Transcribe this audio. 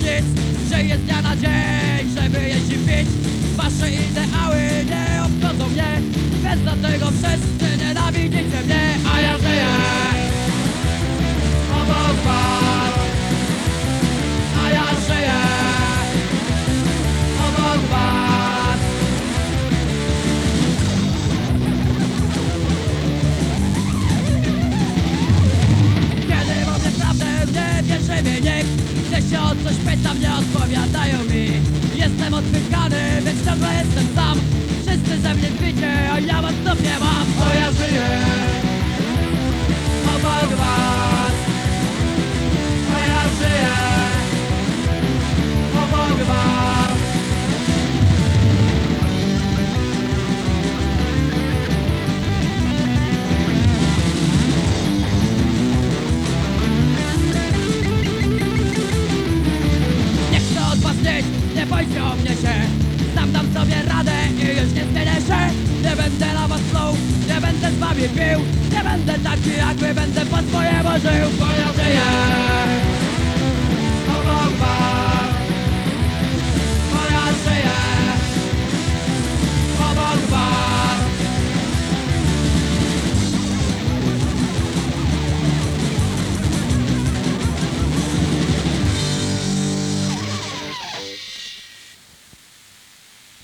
cały Że jest dnia na dzień, żeby jeździć pić. Wasze ideały nie obchodzą mnie Więc dlatego wszyscy nienawidzicie mnie A ja żyję. Obok was A ja żyję. Obok was. Kiedy mówię prawdę, nie wierzy mi nikt się o coś pytam, nie odpowiadają mi. Jestem odpychany, więc ciągle jestem sam. Wszyscy ze mnie kwicie, a ja mam Bo nic, nie bójcie o mnie się. Sam dam sobie radę i już nie zmienię się. Nie będę na was flow, nie będę z wami pił. Nie będę taki jak wy, będę po swojemu żył